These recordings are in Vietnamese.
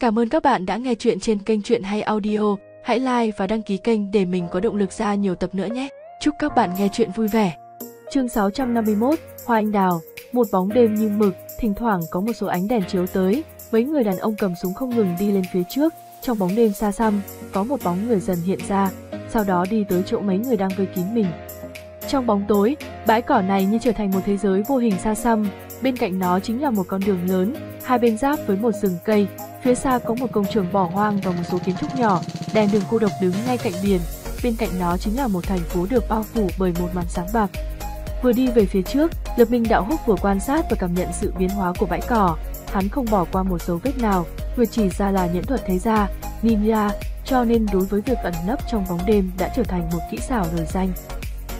Cảm ơn các bạn đã nghe chuyện trên kênh Chuyện Hay Audio. Hãy like và đăng ký kênh để mình có động lực ra nhiều tập nữa nhé. Chúc các bạn nghe chuyện vui vẻ. Chương 651, Hoa Anh Đào, một bóng đêm như mực, thỉnh thoảng có một số ánh đèn chiếu tới, mấy người đàn ông cầm súng không ngừng đi lên phía trước, trong bóng đêm xa xăm, có một bóng người dần hiện ra, sau đó đi tới chỗ mấy người đang vây kín mình. Trong bóng tối, bãi cỏ này như trở thành một thế giới vô hình xa xăm, bên cạnh nó chính là một con đường lớn, hai bên giáp với một rừng cây, phía xa có một công trường bỏ hoang và một số kiến trúc nhỏ, đèn đường cô độc đứng ngay cạnh biển, bên cạnh nó chính là một thành phố được bao phủ bởi một màn sáng bạc. Vừa đi về phía trước, Lập Minh Đạo Húc vừa quan sát và cảm nhận sự biến hóa của bãi cỏ, hắn không bỏ qua một dấu vết nào, vừa chỉ ra là nhẫn thuật thế gia, ninja, cho nên đối với việc ẩn nấp trong bóng đêm đã trở thành một kỹ xảo nổi danh.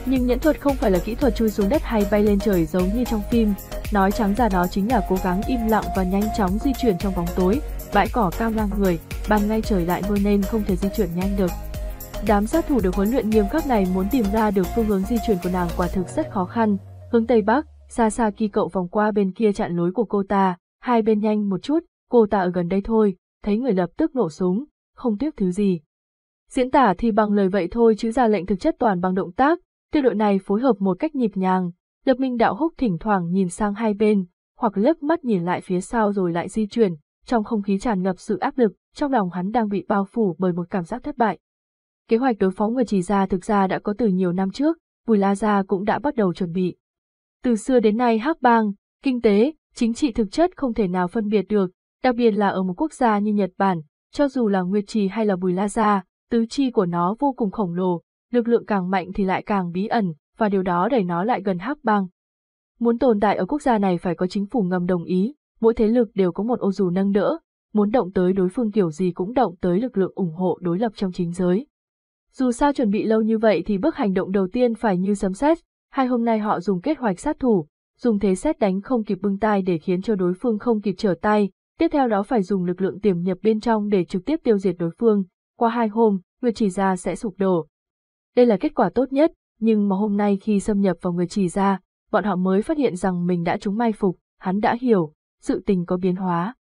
Nhưng nhẫn thuật không phải là kỹ thuật chui xuống đất hay bay lên trời giống như trong phim, nói trắng ra đó chính là cố gắng im lặng và nhanh chóng di chuyển trong bóng tối, bãi cỏ cao ngang người, ban ngay trời lại mưa nên không thể di chuyển nhanh được. Đám sát thủ được huấn luyện nghiêm khắc này muốn tìm ra được phương hướng di chuyển của nàng quả thực rất khó khăn, hướng Tây Bắc, xa xa kỳ cậu vòng qua bên kia chặn lối của cô ta, hai bên nhanh một chút, cô ta ở gần đây thôi, thấy người lập tức nổ súng, không tiếc thứ gì. Diễn tả thì bằng lời vậy thôi chứ ra lệnh thực chất toàn bằng động tác, Tiêu đội này phối hợp một cách nhịp nhàng, Lập Minh Đạo Húc thỉnh thoảng nhìn sang hai bên, hoặc lướt mắt nhìn lại phía sau rồi lại di chuyển, trong không khí tràn ngập sự áp lực, trong lòng hắn đang bị bao phủ bởi một cảm giác thất bại. Kế hoạch đối phó người chỉ ra thực ra đã có từ nhiều năm trước, Bùi La Gia cũng đã bắt đầu chuẩn bị. Từ xưa đến nay Hắc Bang, kinh tế, chính trị thực chất không thể nào phân biệt được, đặc biệt là ở một quốc gia như Nhật Bản, cho dù là Nguyệt Trì hay là Bùi La Gia, tứ chi của nó vô cùng khổng lồ, lực lượng càng mạnh thì lại càng bí ẩn, và điều đó đẩy nó lại gần hắc bang. Muốn tồn tại ở quốc gia này phải có chính phủ ngầm đồng ý, mỗi thế lực đều có một ô dù nâng đỡ, muốn động tới đối phương kiểu gì cũng động tới lực lượng ủng hộ đối lập trong chính giới. Dù sao chuẩn bị lâu như vậy thì bước hành động đầu tiên phải như sấm sét, hai hôm nay họ dùng kết hoạch sát thủ, dùng thế xét đánh không kịp bưng tay để khiến cho đối phương không kịp trở tay, tiếp theo đó phải dùng lực lượng tiềm nhập bên trong để trực tiếp tiêu diệt đối phương, qua hai hôm, người chỉ ra sẽ sụp đổ, đây là kết quả tốt nhất, nhưng mà hôm nay khi xâm nhập vào người chỉ ra, bọn họ mới phát hiện rằng mình đã trúng mai phục, hắn đã hiểu, sự tình có biến hóa.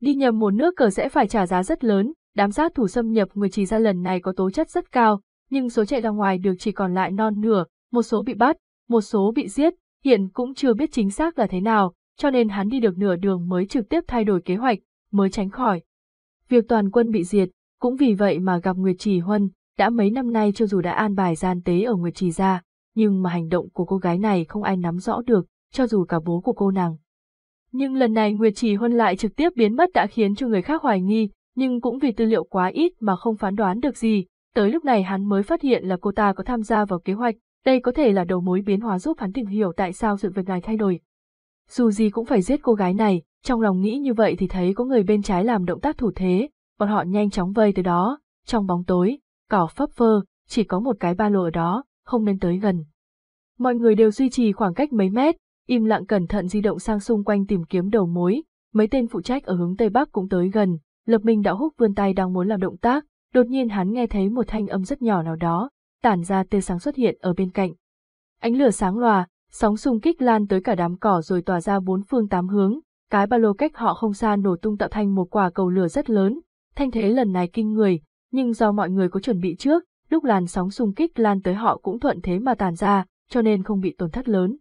Đi nhầm một nước cờ sẽ phải trả giá rất lớn, đám sát thủ xâm nhập người chỉ ra lần này có tố chất rất cao, nhưng số chạy ra ngoài được chỉ còn lại non nửa, một số bị bắt, một số bị giết, hiện cũng chưa biết chính xác là thế nào, cho nên hắn đi được nửa đường mới trực tiếp thay đổi kế hoạch, mới tránh khỏi. Việc toàn quân bị diệt, cũng vì vậy mà gặp Nguyệt Chỉ Huân, đã mấy năm nay cho dù đã an bài gian tế ở Nguyệt Trì ra, nhưng mà hành động của cô gái này không ai nắm rõ được, cho dù cả bố của cô nàng. Nhưng lần này Nguyệt Trì Huân lại trực tiếp biến mất đã khiến cho người khác hoài nghi, nhưng cũng vì tư liệu quá ít mà không phán đoán được gì, tới lúc này hắn mới phát hiện là cô ta có tham gia vào kế hoạch, đây có thể là đầu mối biến hóa giúp hắn tìm hiểu tại sao sự việc này thay đổi. Dù gì cũng phải giết cô gái này, trong lòng nghĩ như vậy thì thấy có người bên trái làm động tác thủ thế, bọn họ nhanh chóng vây tới đó, trong bóng tối, cỏ phấp phơ, chỉ có một cái ba lô ở đó, không nên tới gần. Mọi người đều duy trì khoảng cách mấy mét, im lặng cẩn thận di động sang xung quanh tìm kiếm đầu mối, mấy tên phụ trách ở hướng Tây Bắc cũng tới gần, Lập Minh đạo húc vươn tay đang muốn làm động tác, đột nhiên hắn nghe thấy một thanh âm rất nhỏ nào đó, tản ra tia sáng xuất hiện ở bên cạnh. Ánh lửa sáng lòa, sóng xung kích lan tới cả đám cỏ rồi tỏa ra bốn phương tám hướng, cái ba lô cách họ không xa nổ tung tạo thành một quả cầu lửa rất lớn, thanh thế lần này kinh người, nhưng do mọi người có chuẩn bị trước, lúc làn sóng xung kích lan tới họ cũng thuận thế mà tàn ra, cho nên không bị tổn thất lớn.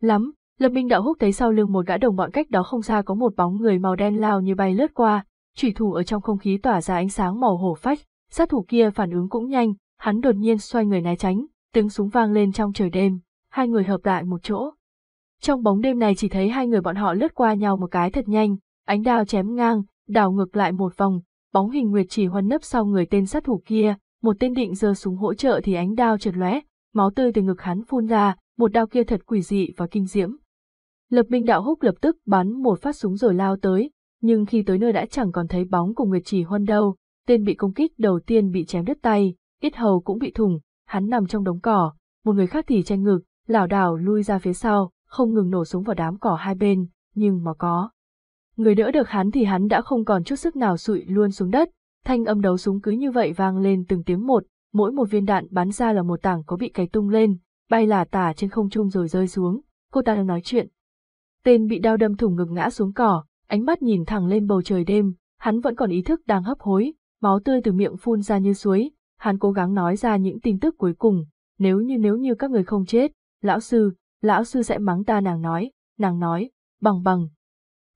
Lắm, Lâm Minh Đạo Húc thấy sau lưng một gã đồng bọn cách đó không xa có một bóng người màu đen lao như bay lướt qua, chủy thủ ở trong không khí tỏa ra ánh sáng màu hổ phách, sát thủ kia phản ứng cũng nhanh, hắn đột nhiên xoay người né tránh, tiếng súng vang lên trong trời đêm, hai người hợp lại một chỗ. Trong bóng đêm này chỉ thấy hai người bọn họ lướt qua nhau một cái thật nhanh, ánh đao chém ngang, đảo ngược lại một vòng, bóng hình nguyệt chỉ huân nấp sau người tên sát thủ kia, một tên định giơ súng hỗ trợ thì ánh đao trượt lóe, máu tươi từ ngực hắn phun ra, một đao kia thật quỷ dị và kinh diễm. Lập Minh Đạo Húc lập tức bắn một phát súng rồi lao tới, nhưng khi tới nơi đã chẳng còn thấy bóng của Nguyệt Chỉ Huân đâu, tên bị công kích đầu tiên bị chém đứt tay, ít hầu cũng bị thủng, hắn nằm trong đống cỏ, một người khác thì tranh ngực, lảo đảo lui ra phía sau, không ngừng nổ súng vào đám cỏ hai bên, nhưng mà có. Người đỡ được hắn thì hắn đã không còn chút sức nào sụi luôn xuống đất, thanh âm đấu súng cứ như vậy vang lên từng tiếng một, mỗi một viên đạn bắn ra là một tảng có bị cày tung lên, bay là tả trên không trung rồi rơi xuống, cô ta đang nói chuyện. Tên bị đau đâm thủng ngực ngã xuống cỏ, ánh mắt nhìn thẳng lên bầu trời đêm, hắn vẫn còn ý thức đang hấp hối, máu tươi từ miệng phun ra như suối, hắn cố gắng nói ra những tin tức cuối cùng, nếu như nếu như các người không chết, lão sư, lão sư sẽ mắng ta nàng nói, nàng nói, bằng bằng.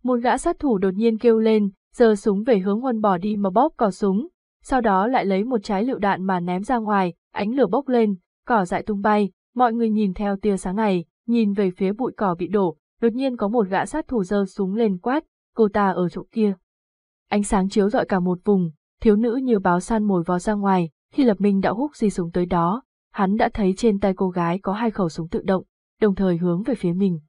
Một gã sát thủ đột nhiên kêu lên, giơ súng về hướng huân bỏ đi mà bóp cò súng, sau đó lại lấy một trái lựu đạn mà ném ra ngoài, ánh lửa bốc lên, cỏ dại tung bay, mọi người nhìn theo tia sáng này, nhìn về phía bụi cỏ bị đổ, đột nhiên có một gã sát thủ giơ súng lên quát, cô ta ở chỗ kia. Ánh sáng chiếu rọi cả một vùng, thiếu nữ như báo săn mồi vó ra ngoài, khi Lập Minh đã hút di súng tới đó, hắn đã thấy trên tay cô gái có hai khẩu súng tự động, đồng thời hướng về phía mình.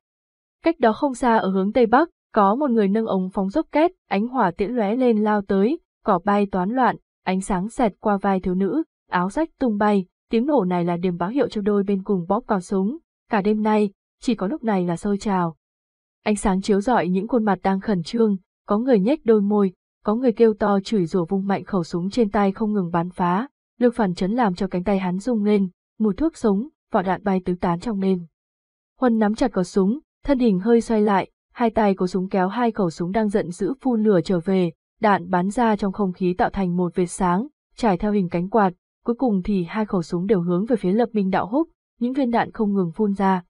Cách đó không xa ở hướng Tây Bắc, có một người nâng ống phóng dốc két, ánh hỏa tiễn lóe lên lao tới, cỏ bay toán loạn, ánh sáng xẹt qua vai thiếu nữ, áo rách tung bay, tiếng nổ này là điểm báo hiệu cho đôi bên cùng bóp vào súng. Cả đêm nay, chỉ có lúc này là sôi trào. Ánh sáng chiếu rọi những khuôn mặt đang khẩn trương, có người nhếch đôi môi, có người kêu to chửi rủa vung mạnh khẩu súng trên tay không ngừng bắn phá, lực phản chấn làm cho cánh tay hắn rung lên, mùi thuốc súng, vỏ đạn bay tứ tán trong đêm. Huân nắm chặt cò súng, thân hình hơi xoay lại, hai tay của súng kéo hai khẩu súng đang giận dữ phun lửa trở về, đạn bắn ra trong không khí tạo thành một vệt sáng, trải theo hình cánh quạt, cuối cùng thì hai khẩu súng đều hướng về phía lập minh đạo húc, những viên đạn không ngừng phun ra.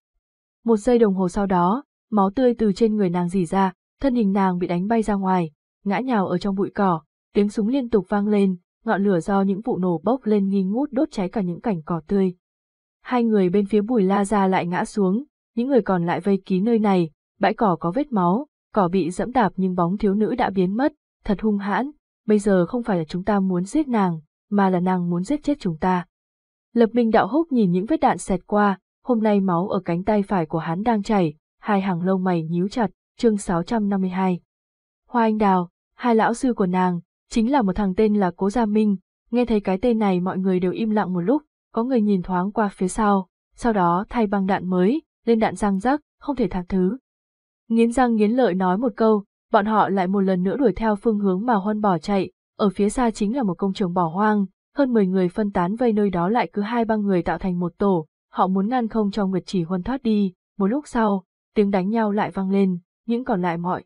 Một giây đồng hồ sau đó, máu tươi từ trên người nàng dì ra, thân hình nàng bị đánh bay ra ngoài, ngã nhào ở trong bụi cỏ, tiếng súng liên tục vang lên, ngọn lửa do những vụ nổ bốc lên nghi ngút đốt cháy cả những cảnh cỏ tươi. Hai người bên phía bùi la ra lại ngã xuống, những người còn lại vây kín nơi này, bãi cỏ có vết máu, cỏ bị dẫm đạp nhưng bóng thiếu nữ đã biến mất, thật hung hãn, bây giờ không phải là chúng ta muốn giết nàng, mà là nàng muốn giết chết chúng ta. Lập Minh Đạo Húc nhìn những vết đạn xẹt qua, hôm nay máu ở cánh tay phải của hắn đang chảy, hai hàng lông mày nhíu chặt, chương 652. Hoa Anh Đào, hai lão sư của nàng, chính là một thằng tên là Cố Gia Minh, nghe thấy cái tên này mọi người đều im lặng một lúc, có người nhìn thoáng qua phía sau, sau đó thay băng đạn mới, lên đạn răng rắc, không thể tha thứ. Nghiến răng nghiến lợi nói một câu, bọn họ lại một lần nữa đuổi theo phương hướng mà Huân bỏ chạy, ở phía xa chính là một công trường bỏ hoang, hơn 10 người phân tán vây nơi đó lại cứ hai ba người tạo thành một tổ, họ muốn ngăn không cho Nguyệt Chỉ Huân thoát đi, một lúc sau, tiếng đánh nhau lại vang lên, những còn lại mọi.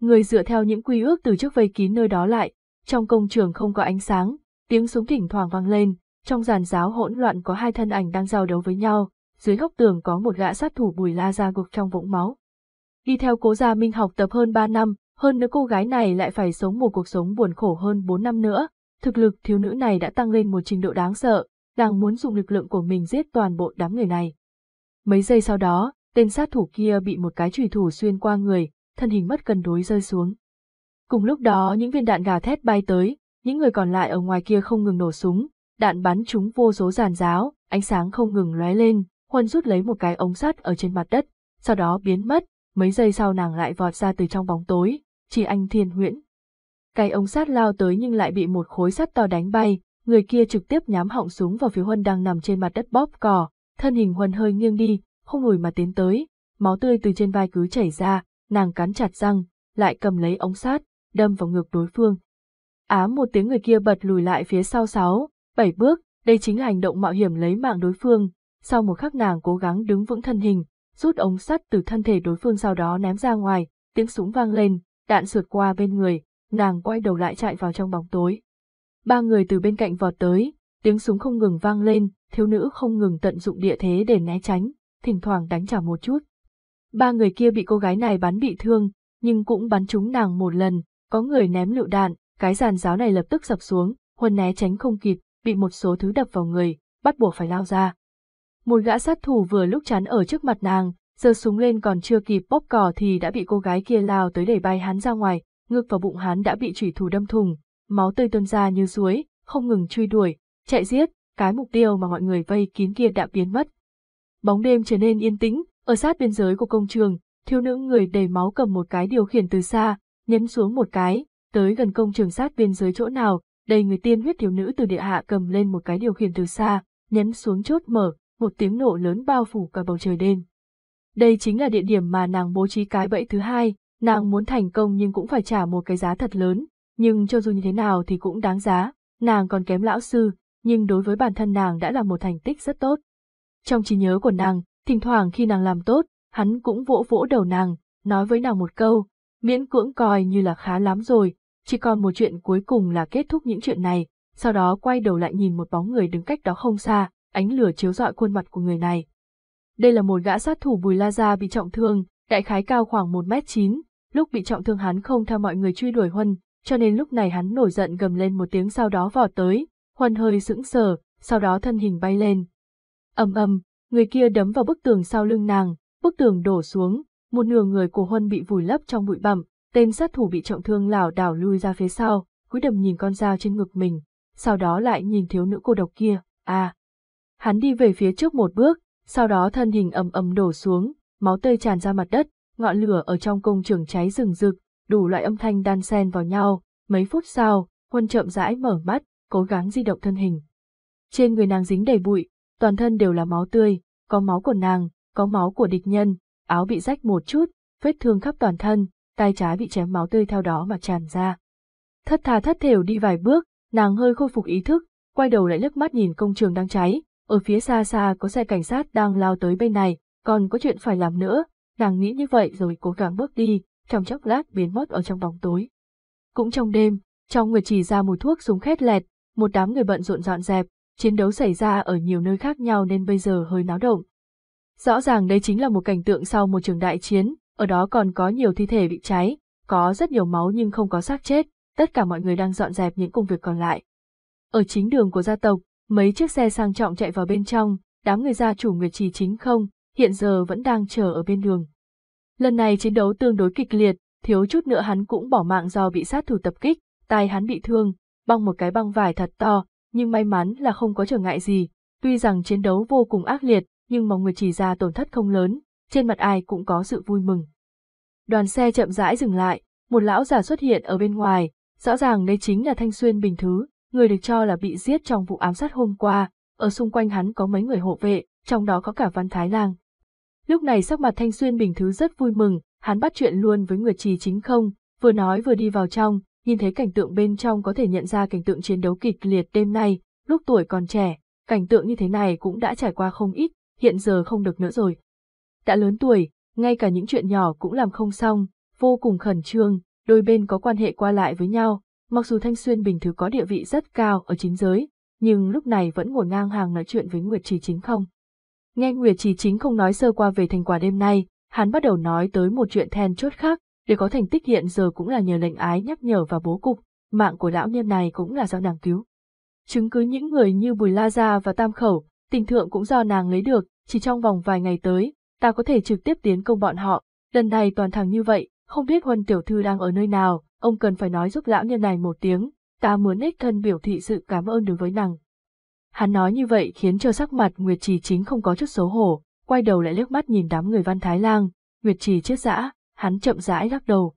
Người dựa theo những quy ước từ trước vây kín nơi đó lại, trong công trường không có ánh sáng, tiếng súng thỉnh thoảng vang lên, trong giàn giáo hỗn loạn có hai thân ảnh đang giao đấu với nhau, dưới góc tường có một gã sát thủ bùi la ra gục trong vũng máu. Đi theo cố gia minh học tập hơn 3 năm, hơn nữa cô gái này lại phải sống một cuộc sống buồn khổ hơn 4 năm nữa, thực lực thiếu nữ này đã tăng lên một trình độ đáng sợ, đang muốn dùng lực lượng của mình giết toàn bộ đám người này. Mấy giây sau đó, tên sát thủ kia bị một cái chùy thủ xuyên qua người, thân hình mất cân đối rơi xuống. Cùng lúc đó những viên đạn gà thét bay tới, những người còn lại ở ngoài kia không ngừng nổ súng, đạn bắn chúng vô số giàn giáo, ánh sáng không ngừng lóe lên, Huân rút lấy một cái ống sắt ở trên mặt đất, sau đó biến mất, mấy giây sau nàng lại vọt ra từ trong bóng tối, chỉ anh thiên huyễn. Cái ống sắt lao tới nhưng lại bị một khối sắt to đánh bay, người kia trực tiếp nhắm họng súng vào phía Huân đang nằm trên mặt đất bóp cỏ, thân hình Huân hơi nghiêng đi, không lùi mà tiến tới, máu tươi từ trên vai cứ chảy ra, nàng cắn chặt răng, lại cầm lấy ống sắt, đâm vào ngực đối phương. Ám một tiếng người kia bật lùi lại phía sau sáu, bảy bước, đây chính là hành động mạo hiểm lấy mạng đối phương. Sau một khắc nàng cố gắng đứng vững thân hình, rút ống sắt từ thân thể đối phương sau đó ném ra ngoài, tiếng súng vang lên, đạn sượt qua bên người, nàng quay đầu lại chạy vào trong bóng tối. Ba người từ bên cạnh vọt tới, tiếng súng không ngừng vang lên, thiếu nữ không ngừng tận dụng địa thế để né tránh, thỉnh thoảng đánh trả một chút. Ba người kia bị cô gái này bắn bị thương, nhưng cũng bắn trúng nàng một lần, có người ném lựu đạn, cái giàn giáo này lập tức sập xuống, Huân né tránh không kịp, bị một số thứ đập vào người, bắt buộc phải lao ra. Một gã sát thủ vừa lúc chắn ở trước mặt nàng, giơ súng lên còn chưa kịp bóp cò thì đã bị cô gái kia lao tới đẩy bay hắn ra ngoài, ngực vào bụng hắn đã bị chủy thủ đâm thùng, máu tươi tuôn ra như suối, không ngừng truy đuổi, chạy giết, cái mục tiêu mà mọi người vây kín kia đã biến mất. Bóng đêm trở nên yên tĩnh, ở sát biên giới của công trường, thiếu nữ người đầy máu cầm một cái điều khiển từ xa, nhấn xuống một cái, tới gần công trường sát biên giới chỗ nào, đầy người tiên huyết thiếu nữ từ địa hạ cầm lên một cái điều khiển từ xa, nhấn xuống chốt mở, một tiếng nổ lớn bao phủ cả bầu trời đêm. Đây chính là địa điểm mà nàng bố trí cái bẫy thứ hai, nàng muốn thành công nhưng cũng phải trả một cái giá thật lớn, nhưng cho dù như thế nào thì cũng đáng giá, nàng còn kém lão sư, nhưng đối với bản thân nàng đã là một thành tích rất tốt. Trong trí nhớ của nàng, thỉnh thoảng khi nàng làm tốt, hắn cũng vỗ vỗ đầu nàng, nói với nàng một câu, miễn cưỡng coi như là khá lắm rồi, chỉ còn một chuyện cuối cùng là kết thúc những chuyện này, sau đó quay đầu lại nhìn một bóng người đứng cách đó không xa, ánh lửa chiếu rọi khuôn mặt của người này. Đây là một gã sát thủ Bùi La Gia bị trọng thương, đại khái cao khoảng 1m9, lúc bị trọng thương hắn không theo mọi người truy đuổi Huân, cho nên lúc này hắn nổi giận gầm lên một tiếng sau đó vọt tới, Huân hơi sững sờ, sau đó thân hình bay lên. ầm ầm, người kia đấm vào bức tường sau lưng nàng, bức tường đổ xuống, một nửa người của Huân bị vùi lấp trong bụi bặm, tên sát thủ bị trọng thương lảo đảo lui ra phía sau, cúi đầm nhìn con dao trên ngực mình, sau đó lại nhìn thiếu nữ cô độc kia, à. Hắn đi về phía trước một bước, sau đó thân hình ầm ầm đổ xuống, máu tươi tràn ra mặt đất, ngọn lửa ở trong công trường cháy rừng rực, đủ loại âm thanh đan xen vào nhau, mấy phút sau, Huân chậm rãi mở mắt, cố gắng di động thân hình. Trên người nàng dính đầy bụi, toàn thân đều là máu tươi, có máu của nàng, có máu của địch nhân, áo bị rách một chút, vết thương khắp toàn thân, tay trái bị chém máu tươi theo đó mà tràn ra. Thất thà thất thểu đi vài bước, nàng hơi khôi phục ý thức, quay đầu lại lướt mắt nhìn công trường đang cháy, ở phía xa xa có xe cảnh sát đang lao tới bên này, còn có chuyện phải làm nữa, nàng nghĩ như vậy rồi cố gắng bước đi, trong chốc lát biến mất ở trong bóng tối. Cũng trong đêm, trong người chỉ ra mùi thuốc súng khét lẹt, một đám người bận rộn dọn dẹp, chiến đấu xảy ra ở nhiều nơi khác nhau nên bây giờ hơi náo động. Rõ ràng đây chính là một cảnh tượng sau một trường đại chiến, ở đó còn có nhiều thi thể bị cháy, có rất nhiều máu nhưng không có xác chết, tất cả mọi người đang dọn dẹp những công việc còn lại. Ở chính đường của gia tộc, mấy chiếc xe sang trọng chạy vào bên trong, đám người gia chủ Nguyệt Trì chính không, hiện giờ vẫn đang chờ ở bên đường. Lần này chiến đấu tương đối kịch liệt, thiếu chút nữa hắn cũng bỏ mạng do bị sát thủ tập kích, tai hắn bị thương, băng một cái băng vải thật to, nhưng may mắn là không có trở ngại gì. Tuy rằng chiến đấu vô cùng ác liệt, nhưng mà người trì ra tổn thất không lớn, trên mặt ai cũng có sự vui mừng. Đoàn xe chậm rãi dừng lại, một lão già xuất hiện ở bên ngoài, rõ ràng đây chính là Thanh Xuyên Bình Thứ, người được cho là bị giết trong vụ ám sát hôm qua, ở xung quanh hắn có mấy người hộ vệ, trong đó có cả Văn Thái Lang. Lúc này sắc mặt Thanh Xuyên Bình Thứ rất vui mừng, hắn bắt chuyện luôn với người trì chính không, vừa nói vừa đi vào trong, nhìn thấy cảnh tượng bên trong có thể nhận ra cảnh tượng chiến đấu kịch liệt đêm nay, lúc tuổi còn trẻ, cảnh tượng như thế này cũng đã trải qua không ít, hiện giờ không được nữa rồi. Đã lớn tuổi, ngay cả những chuyện nhỏ cũng làm không xong, vô cùng khẩn trương, đôi bên có quan hệ qua lại với nhau, mặc dù Thanh Xuyên Bình Thứ có địa vị rất cao ở chính giới, nhưng lúc này vẫn ngồi ngang hàng nói chuyện với Nguyệt Trì Chính không. Nghe Nguyệt Trì Chính không nói sơ qua về thành quả đêm nay, hắn bắt đầu nói tới một chuyện then chốt khác, để có thành tích hiện giờ cũng là nhờ lệnh ái nhắc nhở và bố cục, mạng của lão nhân này cũng là do nàng cứu. Chứng cứ những người như Bùi La Gia và Tam Khẩu, tình thượng cũng do nàng lấy được, chỉ trong vòng vài ngày tới, ta có thể trực tiếp tiến công bọn họ, lần này toàn thằng như vậy, không biết Huân Tiểu Thư đang ở nơi nào, ông cần phải nói giúp lão nhân này một tiếng, ta muốn ích thân biểu thị sự cảm ơn đối với nàng. Hắn nói như vậy khiến cho sắc mặt Nguyệt Trì chính không có chút xấu hổ, quay đầu lại liếc mắt nhìn đám người Văn Thái Lang, Nguyệt Trì chết dã, hắn chậm rãi lắc đầu.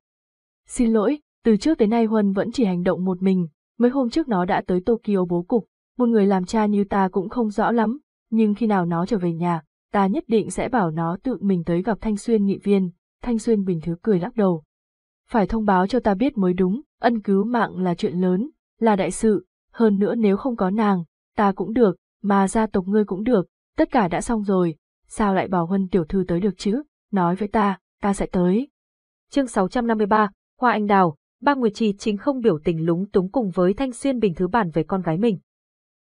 Xin lỗi, từ trước tới nay Huân vẫn chỉ hành động một mình, mấy hôm trước nó đã tới Tokyo bố cục, một người làm cha như ta cũng không rõ lắm, nhưng khi nào nó trở về nhà, ta nhất định sẽ bảo nó tự mình tới gặp Thanh Xuyên nghị viên, Thanh Xuyên bình thứ cười lắc đầu. Phải thông báo cho ta biết mới đúng, ân cứu mạng là chuyện lớn, là đại sự, hơn nữa nếu không có nàng, ta cũng được, mà gia tộc ngươi cũng được, tất cả đã xong rồi, sao lại bảo Huân tiểu thư tới được chứ, nói với ta, ta sẽ tới. Chương 653, Hoa Anh Đào, ba Nguyệt Trì chính không biểu tình lúng túng cùng với Thanh Xuyên bình thứ bản về con gái mình.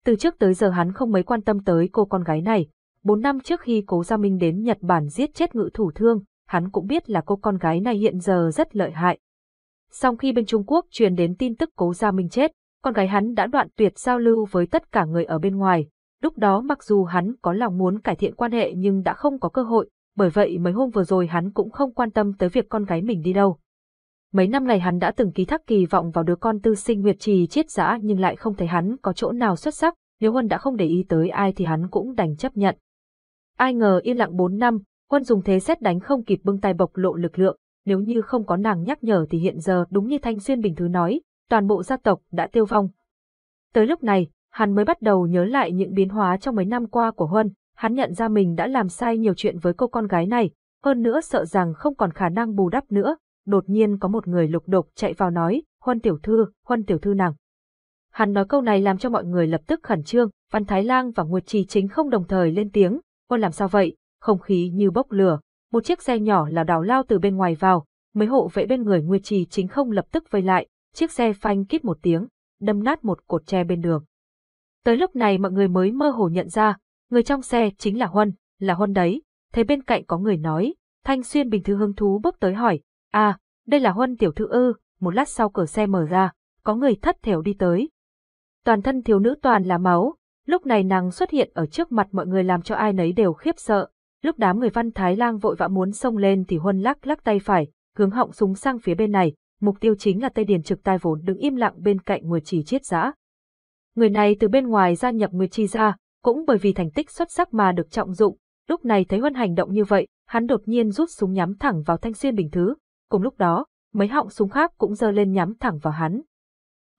Từ trước tới giờ hắn không mấy quan tâm tới cô con gái này, bốn năm trước khi cố Gia Minh đến Nhật Bản giết chết ngự thủ thương, hắn cũng biết là cô con gái này hiện giờ rất lợi hại. Sau khi bên Trung Quốc truyền đến tin tức cố Gia Minh chết, con gái hắn đã đoạn tuyệt giao lưu với tất cả người ở bên ngoài. Lúc đó mặc dù hắn có lòng muốn cải thiện quan hệ nhưng đã không có cơ hội, bởi vậy mấy hôm vừa rồi hắn cũng không quan tâm tới việc con gái mình đi đâu. Mấy năm này hắn đã từng ký thác kỳ vọng vào đứa con tư sinh Nguyệt Trì chết dã nhưng lại không thấy hắn có chỗ nào xuất sắc, nếu Huân đã không để ý tới ai thì hắn cũng đành chấp nhận. Ai ngờ yên lặng 4 năm, Huân dùng thế xét đánh không kịp bưng tay bộc lộ lực lượng, nếu như không có nàng nhắc nhở thì hiện giờ đúng như Thanh Xuyên Bình Thứ nói, toàn bộ gia tộc đã tiêu vong. Tới lúc này, hắn mới bắt đầu nhớ lại những biến hóa trong mấy năm qua của Huân, hắn nhận ra mình đã làm sai nhiều chuyện với cô con gái này, hơn nữa sợ rằng không còn khả năng bù đắp nữa, đột nhiên có một người lục đục chạy vào nói, Huân tiểu thư, Huân tiểu thư nàng. Hắn nói câu này làm cho mọi người lập tức khẩn trương, Văn Thái Lang và Nguyệt Trì chính không đồng thời lên tiếng, Huân làm sao vậy, không khí như bốc lửa, một chiếc xe nhỏ lảo đảo lao từ bên ngoài vào, mấy hộ vệ bên người Nguyệt Trì chính không lập tức vây lại, chiếc xe phanh kít một tiếng, đâm nát một cột tre bên đường. Tới lúc này mọi người mới mơ hồ nhận ra, người trong xe chính là Huân, là Huân đấy. Thấy bên cạnh có người nói, Thanh Xuyên bình thư hứng thú bước tới hỏi, à, đây là Huân tiểu thư ư, một lát sau cửa xe mở ra, có người thất thểu đi tới. Toàn thân thiếu nữ toàn là máu, lúc này nàng xuất hiện ở trước mặt mọi người làm cho ai nấy đều khiếp sợ. Lúc đám người văn thái lang vội vã muốn xông lên thì Huân lắc lắc tay phải, hướng họng súng sang phía bên này, mục tiêu chính là Tây Điền trực tai vốn đứng im lặng bên cạnh người trì chiết giã. Người này từ bên ngoài gia nhập người trì ra, cũng bởi vì thành tích xuất sắc mà được trọng dụng, lúc này thấy Huân hành động như vậy, hắn đột nhiên rút súng nhắm thẳng vào Thanh Xuyên Bình Thứ, cùng lúc đó, mấy họng súng khác cũng giơ lên nhắm thẳng vào hắn.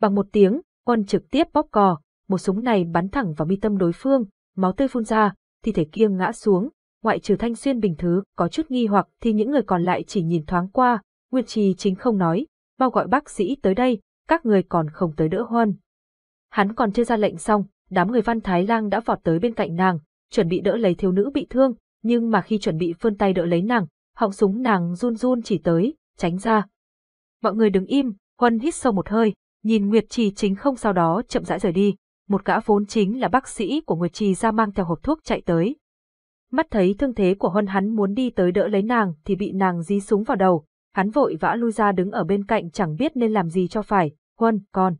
Bằng một tiếng, Huân trực tiếp bóp cò, một súng này bắn thẳng vào mi tâm đối phương, máu tươi phun ra, thi thể kia ngã xuống, ngoại trừ Thanh Xuyên Bình Thứ có chút nghi hoặc thì những người còn lại chỉ nhìn thoáng qua, Nguyệt Trì chính không nói, bao gọi bác sĩ tới đây, các người còn không tới đỡ Huân. Hắn còn chưa ra lệnh xong, đám người văn thái lang đã vọt tới bên cạnh nàng, chuẩn bị đỡ lấy thiếu nữ bị thương, nhưng mà khi chuẩn bị vươn tay đỡ lấy nàng, họng súng nàng run run chỉ tới, tránh ra. Mọi người đứng im, Huân hít sâu một hơi, nhìn Nguyệt Trì chính không sau đó chậm rãi rời đi, một gã vốn chính là bác sĩ của Nguyệt Trì ra mang theo hộp thuốc chạy tới. Mắt thấy thương thế của Huân hắn muốn đi tới đỡ lấy nàng thì bị nàng dí súng vào đầu, hắn vội vã lui ra đứng ở bên cạnh chẳng biết nên làm gì cho phải, Huân, con.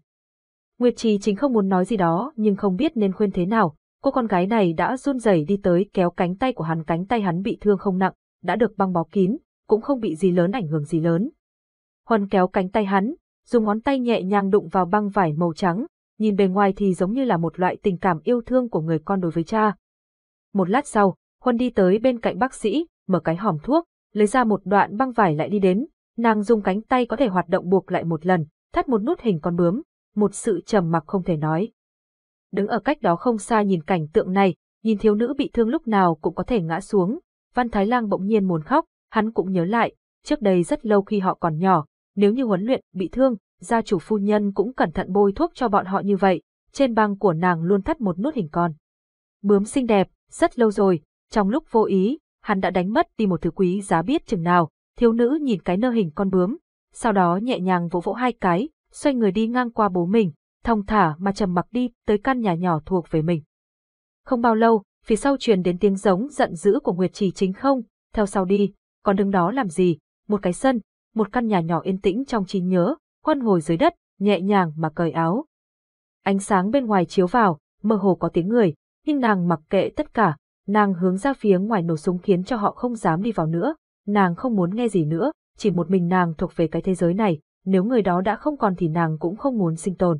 Nguyệt Trì chính không muốn nói gì đó nhưng không biết nên khuyên thế nào, cô con gái này đã run rẩy đi tới kéo cánh tay của hắn cánh tay hắn bị thương không nặng, đã được băng bó kín, cũng không bị gì lớn ảnh hưởng gì lớn. Huân kéo cánh tay hắn, dùng ngón tay nhẹ nhàng đụng vào băng vải màu trắng, nhìn bề ngoài thì giống như là một loại tình cảm yêu thương của người con đối với cha. Một lát sau, Huân đi tới bên cạnh bác sĩ, mở cái hòm thuốc, lấy ra một đoạn băng vải lại đi đến, nàng dùng cánh tay có thể hoạt động buộc lại một lần, thắt một nút hình con bướm, một sự trầm mặc không thể nói. Đứng ở cách đó không xa nhìn cảnh tượng này, nhìn thiếu nữ bị thương lúc nào cũng có thể ngã xuống, Văn Thái Lang bỗng nhiên muốn khóc, hắn cũng nhớ lại, trước đây rất lâu khi họ còn nhỏ, nếu như huấn luyện bị thương, gia chủ phu nhân cũng cẩn thận bôi thuốc cho bọn họ như vậy, trên băng của nàng luôn thắt một nút hình con. Bướm xinh đẹp, rất lâu rồi, trong lúc vô ý, hắn đã đánh mất đi một thứ quý giá biết chừng nào, thiếu nữ nhìn cái nơ hình con bướm, sau đó nhẹ nhàng vỗ vỗ hai cái, xoay người đi ngang qua bố mình, thong thả mà trầm mặc đi tới căn nhà nhỏ thuộc về mình. Không bao lâu, phía sau truyền đến tiếng giống giận dữ của Nguyệt Trì chính không, theo sau đi, còn đứng đó làm gì, một cái sân, một căn nhà nhỏ yên tĩnh trong trí nhớ, Huân ngồi dưới đất, nhẹ nhàng mà cởi áo. Ánh sáng bên ngoài chiếu vào, mơ hồ có tiếng người, nhưng nàng mặc kệ tất cả, nàng hướng ra phía ngoài nổ súng khiến cho họ không dám đi vào nữa, nàng không muốn nghe gì nữa, chỉ một mình nàng thuộc về cái thế giới này, nếu người đó đã không còn thì nàng cũng không muốn sinh tồn.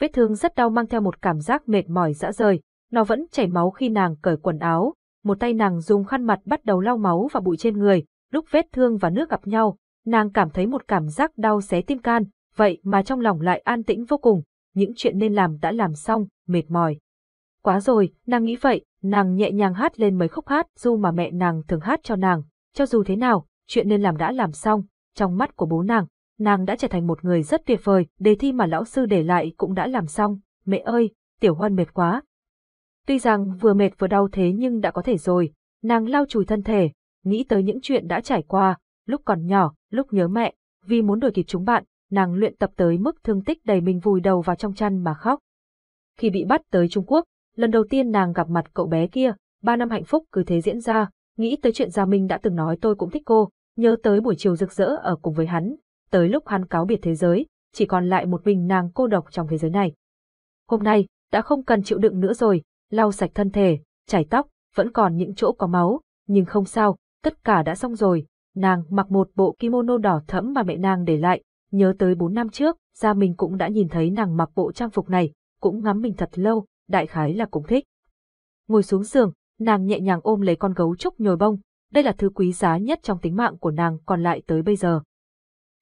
Vết thương rất đau mang theo một cảm giác mệt mỏi dã rời, nó vẫn chảy máu khi nàng cởi quần áo, một tay nàng dùng khăn mặt bắt đầu lau máu và bụi trên người, lúc vết thương và nước gặp nhau, nàng cảm thấy một cảm giác đau xé tim can, vậy mà trong lòng lại an tĩnh vô cùng, những chuyện nên làm đã làm xong, mệt mỏi. Quá rồi, nàng nghĩ vậy, nàng nhẹ nhàng hát lên mấy khúc hát dù mà mẹ nàng thường hát cho nàng, cho dù thế nào, chuyện nên làm đã làm xong, trong mắt của bố nàng, nàng đã trở thành một người rất tuyệt vời, đề thi mà lão sư để lại cũng đã làm xong, mẹ ơi, tiểu hoan mệt quá. Tuy rằng vừa mệt vừa đau thế nhưng đã có thể rồi, nàng lau chùi thân thể, nghĩ tới những chuyện đã trải qua, lúc còn nhỏ, lúc nhớ mẹ, vì muốn đuổi kịp chúng bạn, nàng luyện tập tới mức thương tích đầy mình vùi đầu vào trong chăn mà khóc. Khi bị bắt tới Trung Quốc, lần đầu tiên nàng gặp mặt cậu bé kia, ba năm hạnh phúc cứ thế diễn ra, nghĩ tới chuyện Gia Minh đã từng nói tôi cũng thích cô, nhớ tới buổi chiều rực rỡ ở cùng với hắn, tới lúc hắn cáo biệt thế giới, chỉ còn lại một mình nàng cô độc trong thế giới này. Hôm nay, đã không cần chịu đựng nữa rồi, lau sạch thân thể, chải tóc, vẫn còn những chỗ có máu, nhưng không sao, tất cả đã xong rồi, nàng mặc một bộ kimono đỏ thẫm mà mẹ nàng để lại, nhớ tới 4 năm trước, Gia Minh cũng đã nhìn thấy nàng mặc bộ trang phục này, cũng ngắm mình thật lâu, đại khái là cũng thích. Ngồi xuống giường, nàng nhẹ nhàng ôm lấy con gấu trúc nhồi bông, đây là thứ quý giá nhất trong tính mạng của nàng còn lại tới bây giờ.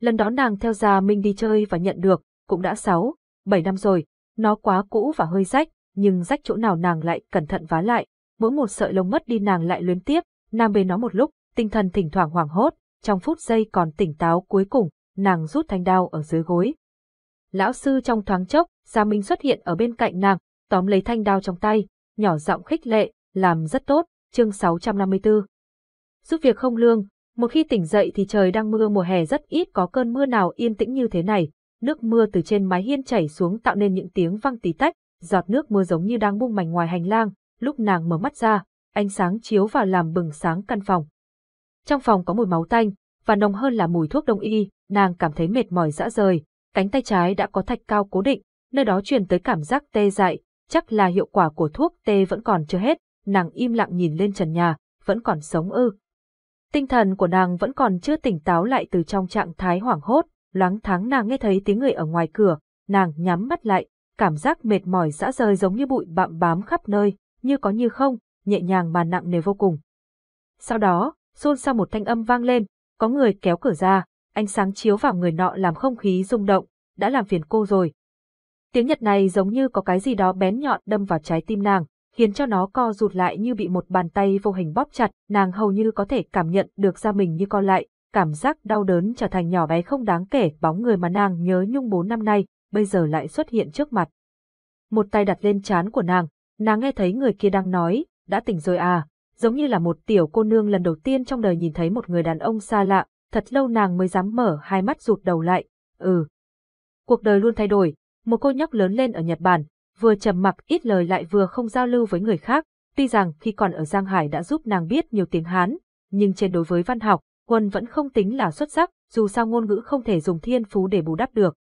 Lần đó nàng theo Gia Minh đi chơi và nhận được, cũng đã 6, 7 năm rồi, nó quá cũ và hơi rách, nhưng rách chỗ nào nàng lại cẩn thận vá lại, mỗi một sợi lông mất đi nàng lại luyến tiếp, Nàng bê nó một lúc, tinh thần thỉnh thoảng hoảng hốt, trong phút giây còn tỉnh táo cuối cùng, nàng rút thanh đao ở dưới gối. Lão sư trong thoáng chốc, Gia Minh xuất hiện ở bên cạnh nàng, tóm lấy thanh đao trong tay, nhỏ giọng khích lệ, làm rất tốt, chương 654. Giúp việc không lương, một khi tỉnh dậy thì trời đang mưa mùa hè rất ít có cơn mưa nào yên tĩnh như thế này, nước mưa từ trên mái hiên chảy xuống tạo nên những tiếng vang tí tách, giọt nước mưa giống như đang bung mảnh ngoài hành lang, lúc nàng mở mắt ra, ánh sáng chiếu vào làm bừng sáng căn phòng. Trong phòng có mùi máu tanh, và nồng hơn là mùi thuốc đông y, nàng cảm thấy mệt mỏi dã rời, cánh tay trái đã có thạch cao cố định, nơi đó truyền tới cảm giác tê dại, chắc là hiệu quả của thuốc tê vẫn còn chưa hết, nàng im lặng nhìn lên trần nhà, vẫn còn sống ư. Tinh thần của nàng vẫn còn chưa tỉnh táo lại từ trong trạng thái hoảng hốt, loáng thoáng nàng nghe thấy tiếng người ở ngoài cửa, nàng nhắm mắt lại, cảm giác mệt mỏi dã rời giống như bụi bặm bám khắp nơi, như có như không, nhẹ nhàng mà nặng nề vô cùng. Sau đó, xôn xao một thanh âm vang lên, có người kéo cửa ra, ánh sáng chiếu vào người nọ làm không khí rung động, đã làm phiền cô rồi. Tiếng Nhật này giống như có cái gì đó bén nhọn đâm vào trái tim nàng, khiến cho nó co rụt lại như bị một bàn tay vô hình bóp chặt, nàng hầu như có thể cảm nhận được ra mình như co lại, cảm giác đau đớn trở thành nhỏ bé không đáng kể, bóng người mà nàng nhớ nhung bốn năm nay, bây giờ lại xuất hiện trước mặt. Một tay đặt lên trán của nàng, nàng nghe thấy người kia đang nói, đã tỉnh rồi à, giống như là một tiểu cô nương lần đầu tiên trong đời nhìn thấy một người đàn ông xa lạ, thật lâu nàng mới dám mở hai mắt rụt đầu lại, ừ. Cuộc đời luôn thay đổi, một cô nhóc lớn lên ở Nhật Bản, vừa trầm mặc ít lời lại vừa không giao lưu với người khác, tuy rằng khi còn ở Giang Hải đã giúp nàng biết nhiều tiếng Hán, nhưng trên đối với văn học, Quân vẫn không tính là xuất sắc, dù sao ngôn ngữ không thể dùng thiên phú để bù đắp được.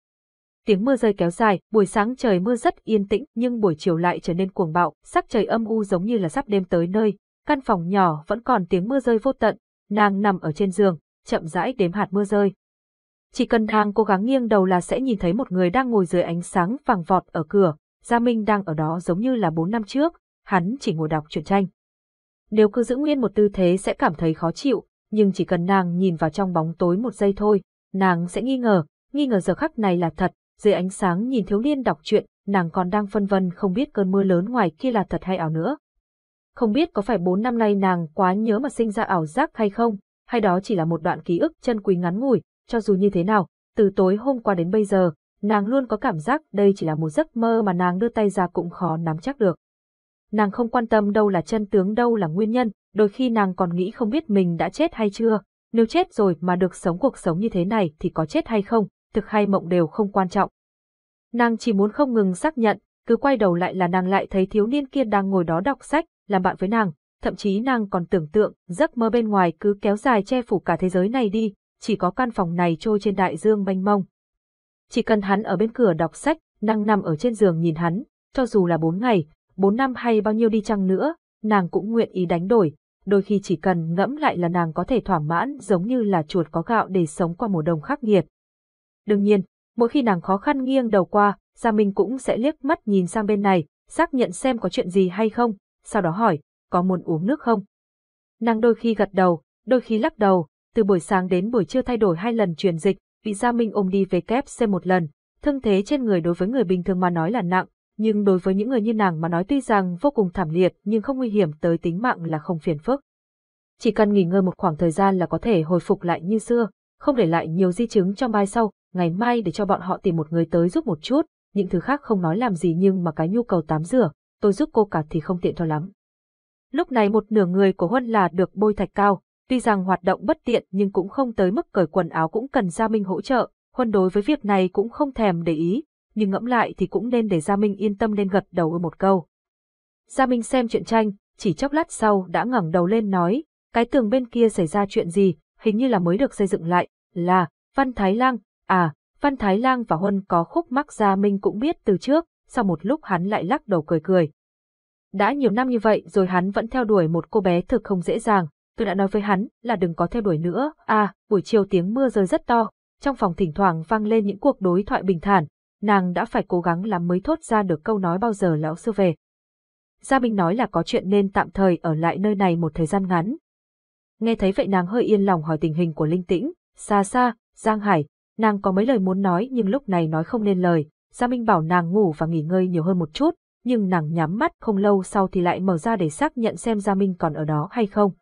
Tiếng mưa rơi kéo dài, buổi sáng trời mưa rất yên tĩnh nhưng buổi chiều lại trở nên cuồng bạo, sắc trời âm u giống như là sắp đêm tới nơi. Căn phòng nhỏ vẫn còn tiếng mưa rơi vô tận, nàng nằm ở trên giường, chậm rãi đếm hạt mưa rơi. Chỉ cần nàng cố gắng nghiêng đầu là sẽ nhìn thấy một người đang ngồi dưới ánh sáng vàng vọt ở cửa, Gia Minh đang ở đó giống như là bốn năm trước, hắn chỉ ngồi đọc truyện tranh. Nếu cứ giữ nguyên một tư thế sẽ cảm thấy khó chịu, nhưng chỉ cần nàng nhìn vào trong bóng tối một giây thôi, nàng sẽ nghi ngờ, nghi ngờ giờ khắc này là thật, dưới ánh sáng nhìn thiếu niên đọc truyện, nàng còn đang phân vân không biết cơn mưa lớn ngoài kia là thật hay ảo nữa. Không biết có phải bốn năm nay nàng quá nhớ mà sinh ra ảo giác hay không, hay đó chỉ là một đoạn ký ức chân quý ngắn ngủi, cho dù như thế nào, từ tối hôm qua đến bây giờ, nàng luôn có cảm giác đây chỉ là một giấc mơ mà nàng đưa tay ra cũng khó nắm chắc được. Nàng không quan tâm đâu là chân tướng đâu là nguyên nhân, đôi khi nàng còn nghĩ không biết mình đã chết hay chưa, nếu chết rồi mà được sống cuộc sống như thế này thì có chết hay không, thực hay mộng đều không quan trọng. Nàng chỉ muốn không ngừng xác nhận, cứ quay đầu lại là nàng lại thấy thiếu niên kia đang ngồi đó đọc sách, làm bạn với nàng, thậm chí nàng còn tưởng tượng giấc mơ bên ngoài cứ kéo dài che phủ cả thế giới này đi, chỉ có căn phòng này trôi trên đại dương mênh mông. Chỉ cần hắn ở bên cửa đọc sách, nàng nằm ở trên giường nhìn hắn, cho dù là bốn ngày, bốn năm hay bao nhiêu đi chăng nữa, nàng cũng nguyện ý đánh đổi, đôi khi chỉ cần ngẫm lại là nàng có thể thỏa mãn giống như là chuột có gạo để sống qua mùa đông khắc nghiệt. Đương nhiên, mỗi khi nàng khó khăn nghiêng đầu qua, Gia Minh cũng sẽ liếc mắt nhìn sang bên này, xác nhận xem có chuyện gì hay không, sau đó hỏi, có muốn uống nước không? Nàng đôi khi gật đầu, đôi khi lắc đầu, từ buổi sáng đến buổi trưa thay đổi hai lần truyền dịch, bị Gia Minh ôm đi về kép xem một lần, thương thế trên người đối với người bình thường mà nói là nặng, nhưng đối với những người như nàng mà nói tuy rằng vô cùng thảm liệt nhưng không nguy hiểm tới tính mạng là không phiền phức. Chỉ cần nghỉ ngơi một khoảng thời gian là có thể hồi phục lại như xưa, không để lại nhiều di chứng trong mai sau, ngày mai để cho bọn họ tìm một người tới giúp một chút, những thứ khác không nói làm gì nhưng mà cái nhu cầu tắm rửa, tôi giúp cô cả thì không tiện cho lắm. Lúc này một nửa người của Huân là được bôi thạch cao, tuy rằng hoạt động bất tiện nhưng cũng không tới mức cởi quần áo cũng cần Gia Minh hỗ trợ, Huân đối với việc này cũng không thèm để ý, nhưng ngẫm lại thì cũng nên để Gia Minh yên tâm nên gật đầu một câu. Gia Minh xem chuyện tranh, chỉ chốc lát sau đã ngẩng đầu lên nói, cái tường bên kia xảy ra chuyện gì, hình như là mới được xây dựng lại, là, Văn Thái Lang, à, Văn Thái Lang và Huân có khúc mắc Gia Minh cũng biết từ trước, sau một lúc hắn lại lắc đầu cười cười. Đã nhiều năm như vậy rồi hắn vẫn theo đuổi một cô bé thực không dễ dàng, tôi đã nói với hắn là đừng có theo đuổi nữa, à, buổi chiều tiếng mưa rơi rất to, trong phòng thỉnh thoảng vang lên những cuộc đối thoại bình thản, nàng đã phải cố gắng lắm mới thốt ra được câu nói bao giờ lão sư về. Gia Minh nói là có chuyện nên tạm thời ở lại nơi này một thời gian ngắn. Nghe thấy vậy nàng hơi yên lòng hỏi tình hình của Linh Tĩnh, xa xa, Giang Hải, nàng có mấy lời muốn nói nhưng lúc này nói không nên lời, Gia Minh bảo nàng ngủ và nghỉ ngơi nhiều hơn một chút, nhưng nàng nhắm mắt không lâu sau thì lại mở ra để xác nhận xem Gia Minh còn ở đó hay không.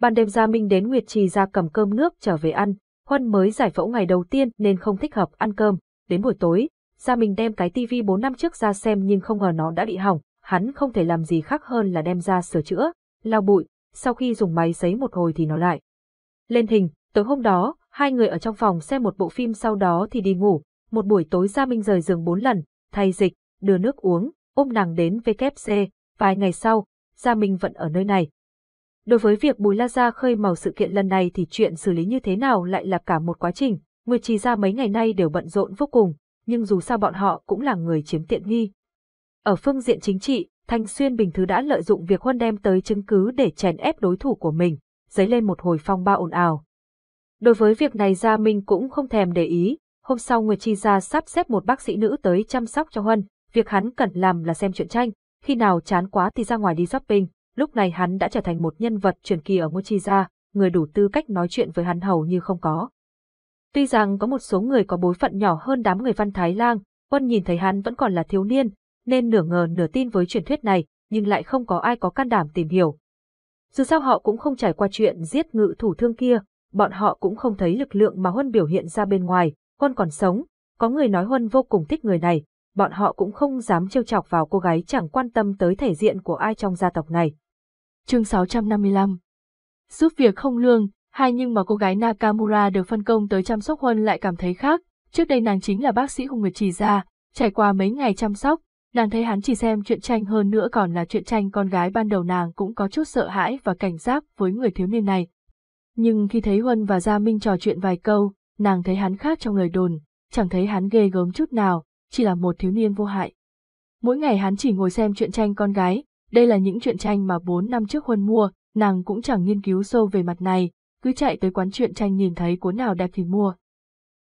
Ban đêm Gia Minh đến Nguyệt Trì ra cầm cơm nước trở về ăn, Huân mới giải phẫu ngày đầu tiên nên không thích hợp ăn cơm, đến buổi tối, Gia Minh đem cái tivi 4 năm trước ra xem nhưng không ngờ nó đã bị hỏng, hắn không thể làm gì khác hơn là đem ra sửa chữa, lau bụi, sau khi dùng máy sấy một hồi thì nó lại. Lên hình, tối hôm đó, hai người ở trong phòng xem một bộ phim sau đó thì đi ngủ, Một buổi tối Gia Minh rời giường bốn lần, thay dịch, đưa nước uống, ôm nàng đến VKC, vài ngày sau, Gia Minh vẫn ở nơi này. Đối với việc Bùi La Gia khơi mào sự kiện lần này thì chuyện xử lý như thế nào lại là cả một quá trình, Nguyệt Trì Gia mấy ngày nay đều bận rộn vô cùng, nhưng dù sao bọn họ cũng là người chiếm tiện nghi. Ở phương diện chính trị, Thanh Xuyên Bình Thứ đã lợi dụng việc Huân đem tới chứng cứ để chèn ép đối thủ của mình, dấy lên một hồi phong ba ồn ào. Đối với việc này Gia Minh cũng không thèm để ý, hôm sau Nguyệt Chi Gia sắp xếp một bác sĩ nữ tới chăm sóc cho Huân, việc hắn cần làm là xem truyện tranh, khi nào chán quá thì ra ngoài đi shopping, lúc này hắn đã trở thành một nhân vật truyền kỳ ở Nguyệt Chi Gia, người đủ tư cách nói chuyện với hắn hầu như không có. Tuy rằng có một số người có bối phận nhỏ hơn đám người văn Thái Lang, Huân nhìn thấy hắn vẫn còn là thiếu niên, nên nửa ngờ nửa tin với truyền thuyết này, nhưng lại không có ai có can đảm tìm hiểu. Dù sao họ cũng không trải qua chuyện giết ngự thủ thương kia, bọn họ cũng không thấy lực lượng mà Huân biểu hiện ra bên ngoài, Huân còn sống, có người nói Huân vô cùng thích người này, bọn họ cũng không dám trêu chọc vào cô gái chẳng quan tâm tới thể diện của ai trong gia tộc này. Chương 655 Giúp việc không lương, hay nhưng mà cô gái Nakamura được phân công tới chăm sóc Huân lại cảm thấy khác, trước đây nàng chính là bác sĩ Hùng Nguyệt Chỉ Gia, trải qua mấy ngày chăm sóc, nàng thấy hắn chỉ xem chuyện tranh hơn nữa còn là chuyện tranh con gái ban đầu nàng cũng có chút sợ hãi và cảnh giác với người thiếu niên này. Nhưng khi thấy Huân và Gia Minh trò chuyện vài câu, nàng thấy hắn khác trong lời đồn, chẳng thấy hắn ghê gớm chút nào, chỉ là một thiếu niên vô hại. Mỗi ngày hắn chỉ ngồi xem chuyện tranh con gái, đây là những chuyện tranh mà bốn năm trước Huân mua, nàng cũng chẳng nghiên cứu sâu về mặt này, cứ chạy tới quán chuyện tranh nhìn thấy cuốn nào đẹp thì mua.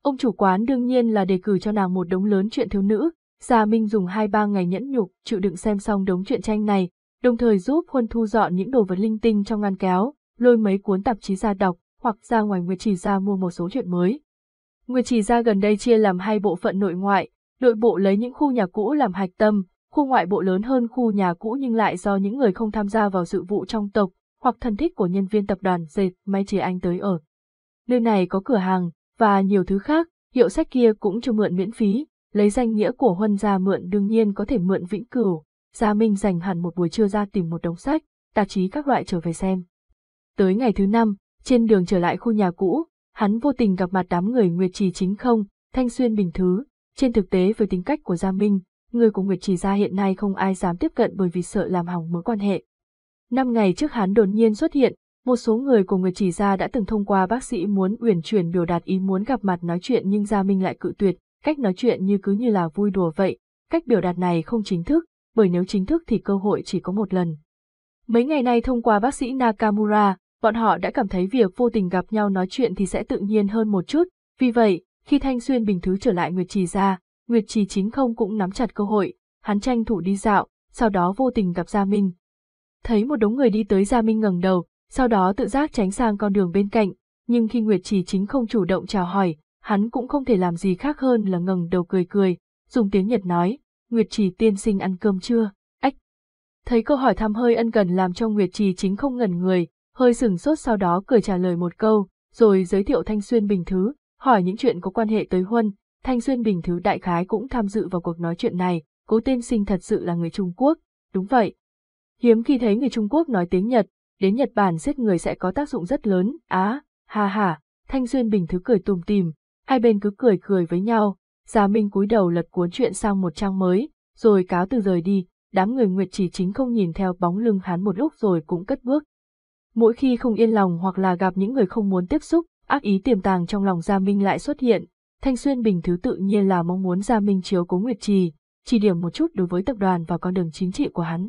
Ông chủ quán đương nhiên là đề cử cho nàng một đống lớn chuyện thiếu nữ, Gia Minh dùng hai ba ngày nhẫn nhục chịu đựng xem xong đống chuyện tranh này, đồng thời giúp Huân thu dọn những đồ vật linh tinh trong ngăn kéo, lôi mấy cuốn tạp chí ra đọc, hoặc ra ngoài Nguyệt Chỉ ra mua một số chuyện mới. Nguyệt Chỉ ra gần đây chia làm hai bộ phận nội ngoại, nội bộ lấy những khu nhà cũ làm hạch tâm, khu ngoại bộ lớn hơn khu nhà cũ nhưng lại do những người không tham gia vào sự vụ trong tộc, hoặc thân thích của nhân viên tập đoàn dệt may chế anh tới ở. Nơi này có cửa hàng, và nhiều thứ khác, hiệu sách kia cũng cho mượn miễn phí, lấy danh nghĩa của Huân ra mượn đương nhiên có thể mượn vĩnh cửu. Gia Minh dành hẳn một buổi trưa ra tìm một đống sách, tạp chí các loại trở về xem. Tới ngày thứ năm, trên đường trở lại khu nhà cũ, hắn vô tình gặp mặt đám người Nguyệt Trì chính không, thanh xuyên bình thứ. Trên thực tế với tính cách của Gia Minh, người của Nguyệt Trì gia hiện nay không ai dám tiếp cận bởi vì sợ làm hỏng mối quan hệ. Năm ngày trước hắn đột nhiên xuất hiện, một số người của Nguyệt Trì gia đã từng thông qua bác sĩ muốn uyển chuyển biểu đạt ý muốn gặp mặt nói chuyện nhưng Gia Minh lại cự tuyệt, cách nói chuyện như cứ như là vui đùa vậy, cách biểu đạt này không chính thức, bởi nếu chính thức thì cơ hội chỉ có một lần. Mấy ngày nay thông qua bác sĩ Nakamura, bọn họ đã cảm thấy việc vô tình gặp nhau nói chuyện thì sẽ tự nhiên hơn một chút, vì vậy, khi Thanh Xuyên Bình Thứ trở lại Nguyệt Trì gia. Nguyệt Trì chính không cũng nắm chặt cơ hội, hắn tranh thủ đi dạo, sau đó vô tình gặp Gia Minh. Thấy một đống người đi tới Gia Minh ngẩng đầu, sau đó tự giác tránh sang con đường bên cạnh, nhưng khi Nguyệt Trì chính không chủ động chào hỏi, hắn cũng không thể làm gì khác hơn là ngẩng đầu cười cười, dùng tiếng Nhật nói, Nguyệt Trì tiên sinh ăn cơm chưa? Ách! Thấy câu hỏi thăm hơi ân cần làm cho Nguyệt Trì chính không ngẩn người, hơi sừng sốt sau đó cười trả lời một câu, rồi giới thiệu Thanh Xuyên Bình Thứ, hỏi những chuyện có quan hệ tới Huân. Thanh Xuyên Bình Thứ đại khái cũng tham dự vào cuộc nói chuyện này, cố tiên sinh thật sự là người Trung Quốc, đúng vậy. Hiếm khi thấy người Trung Quốc nói tiếng Nhật, đến Nhật Bản giết người sẽ có tác dụng rất lớn, á, ha ha, Thanh Xuyên Bình Thứ cười tùm tìm, hai bên cứ cười cười với nhau, Gia Minh cúi đầu lật cuốn chuyện sang một trang mới, rồi cáo từ rời đi, đám người Nguyệt chỉ chính không nhìn theo bóng lưng hắn một lúc rồi cũng cất bước. Mỗi khi không yên lòng hoặc là gặp những người không muốn tiếp xúc, ác ý tiềm tàng trong lòng Gia Minh lại xuất hiện. Thanh Xuyên Bình Thứ tự nhiên là mong muốn Gia Minh chiếu cố Nguyệt Trì, chỉ điểm một chút đối với tập đoàn và con đường chính trị của hắn.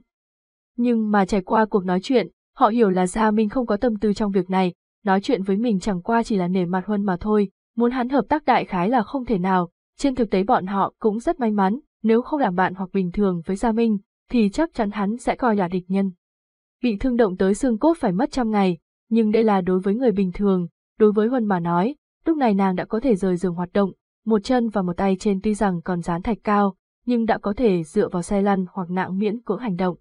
Nhưng mà trải qua cuộc nói chuyện, họ hiểu là Gia Minh không có tâm tư trong việc này, nói chuyện với mình chẳng qua chỉ là nể mặt Huân mà thôi, muốn hắn hợp tác đại khái là không thể nào, trên thực tế bọn họ cũng rất may mắn, nếu không làm bạn hoặc bình thường với Gia Minh, thì chắc chắn hắn sẽ coi là địch nhân. Bị thương động tới xương cốt phải mất trăm ngày, nhưng đây là đối với người bình thường, đối với Huân mà nói, lúc này nàng đã có thể rời giường hoạt động, một chân và một tay trên tuy rằng còn dán thạch cao, nhưng đã có thể dựa vào xe lăn hoặc nạng miễn cưỡng hành động.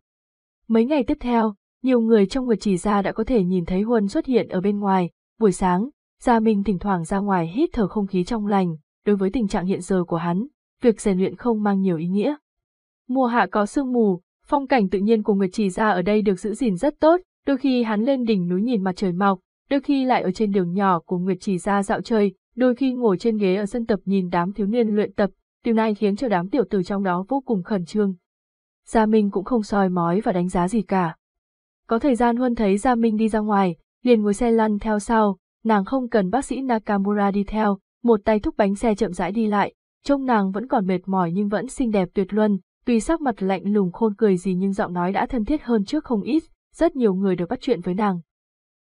Mấy ngày tiếp theo, nhiều người trong người Chỉ Gia đã có thể nhìn thấy Huân xuất hiện ở bên ngoài, buổi sáng, Gia Minh thỉnh thoảng ra ngoài hít thở không khí trong lành, đối với tình trạng hiện giờ của hắn, việc rèn luyện không mang nhiều ý nghĩa. Mùa hạ có sương mù, phong cảnh tự nhiên của Nguyệt Trì Gia ở đây được giữ gìn rất tốt, đôi khi hắn lên đỉnh núi nhìn mặt trời mọc, đôi khi lại ở trên đường nhỏ của Nguyệt Trì ra dạo chơi, Đôi khi ngồi trên ghế ở sân tập nhìn đám thiếu niên luyện tập, điều này khiến cho đám tiểu tử trong đó vô cùng khẩn trương. Gia Minh cũng không soi mói và đánh giá gì cả. Có thời gian Huân thấy Gia Minh đi ra ngoài, liền ngồi xe lăn theo sau, nàng không cần bác sĩ Nakamura đi theo, một tay thúc bánh xe chậm rãi đi lại, trông nàng vẫn còn mệt mỏi nhưng vẫn xinh đẹp tuyệt luân, tuy sắc mặt lạnh lùng khôn cười gì nhưng giọng nói đã thân thiết hơn trước không ít, rất nhiều người được bắt chuyện với nàng.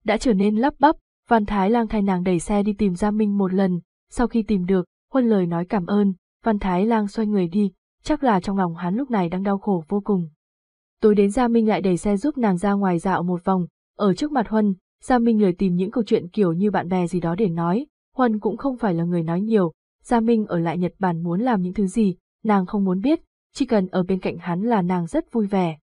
Đã trở nên lắp bắp, Văn Thái Lang thay nàng đẩy xe đi tìm Gia Minh một lần, sau khi tìm được, Huân lời nói cảm ơn, Văn Thái Lang xoay người đi, chắc là trong lòng hắn lúc này đang đau khổ vô cùng. Tối đến Gia Minh lại đẩy xe giúp nàng ra ngoài dạo một vòng, ở trước mặt Huân, Gia Minh lời tìm những câu chuyện kiểu như bạn bè gì đó để nói, Huân cũng không phải là người nói nhiều, Gia Minh ở lại Nhật Bản muốn làm những thứ gì, nàng không muốn biết, chỉ cần ở bên cạnh hắn là nàng rất vui vẻ.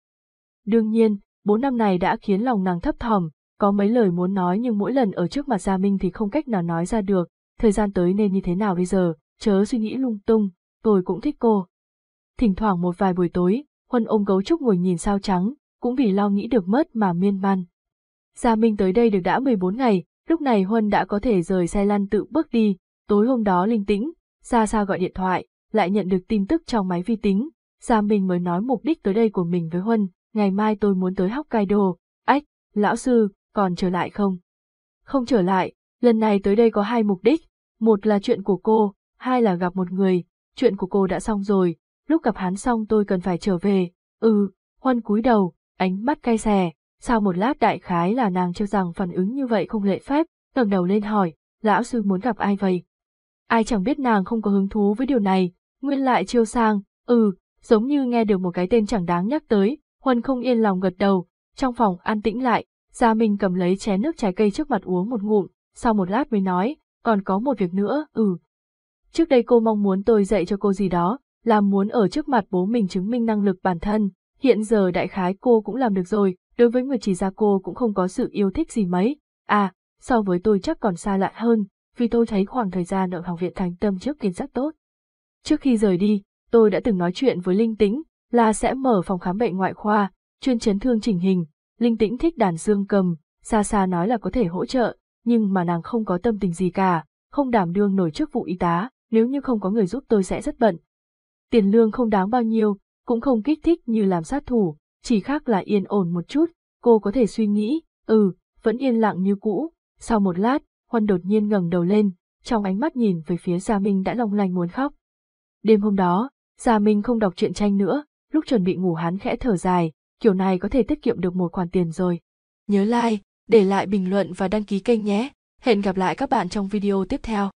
Đương nhiên, bốn năm này đã khiến lòng nàng thấp thỏm, có mấy lời muốn nói nhưng mỗi lần ở trước mặt Gia Minh thì không cách nào nói ra được, thời gian tới nên như thế nào bây giờ, chớ suy nghĩ lung tung, tôi cũng thích cô. Thỉnh thoảng một vài buổi tối, Huân ôm gấu trúc ngồi nhìn sao trắng, cũng vì lo nghĩ được mất mà miên man. Gia Minh tới đây được đã 14 ngày, lúc này Huân đã có thể rời xe lăn tự bước đi, tối hôm đó linh tĩnh, Gia Sa gọi điện thoại, lại nhận được tin tức trong máy vi tính, Gia Minh mới nói mục đích tới đây của mình với Huân, ngày mai tôi muốn tới Hokkaido, ách, lão sư, còn trở lại không? Không trở lại, lần này tới đây có hai mục đích, một là chuyện của cô, hai là gặp một người, chuyện của cô đã xong rồi, lúc gặp hắn xong tôi cần phải trở về, ừ, Huân cúi đầu, ánh mắt cay xè, sau một lát đại khái là nàng cho rằng phản ứng như vậy không lệ phép, ngẩng đầu lên hỏi, lão sư muốn gặp ai vậy? Ai chẳng biết nàng không có hứng thú với điều này, nguyên lại chiêu sang, ừ, giống như nghe được một cái tên chẳng đáng nhắc tới, Huân không yên lòng gật đầu, trong phòng an tĩnh lại, Gia Minh cầm lấy chén nước trái cây trước mặt uống một ngụm, sau một lát mới nói, còn có một việc nữa, ừ. Trước đây cô mong muốn tôi dạy cho cô gì đó, làm muốn ở trước mặt bố mình chứng minh năng lực bản thân, hiện giờ đại khái cô cũng làm được rồi, đối với người chỉ ra cô cũng không có sự yêu thích gì mấy, à, so với tôi chắc còn xa lạ hơn, vì tôi thấy khoảng thời gian ở học viện thành tâm trước kiến rất tốt. Trước khi rời đi, tôi đã từng nói chuyện với Linh Tĩnh, là sẽ mở phòng khám bệnh ngoại khoa, chuyên chấn thương chỉnh hình, Linh Tĩnh thích đàn dương cầm, xa xa nói là có thể hỗ trợ, nhưng mà nàng không có tâm tình gì cả, không đảm đương nổi chức vụ y tá, nếu như không có người giúp tôi sẽ rất bận. Tiền lương không đáng bao nhiêu, cũng không kích thích như làm sát thủ, chỉ khác là yên ổn một chút, cô có thể suy nghĩ, ừ, vẫn yên lặng như cũ. Sau một lát, Huân đột nhiên ngẩng đầu lên, trong ánh mắt nhìn về phía Gia Minh đã long lanh muốn khóc. Đêm hôm đó, Gia Minh không đọc truyện tranh nữa, lúc chuẩn bị ngủ hắn khẽ thở dài, kiểu này có thể tiết kiệm được một khoản tiền rồi. Nhớ like, để lại bình luận và đăng ký kênh nhé. Hẹn gặp lại các bạn trong video tiếp theo.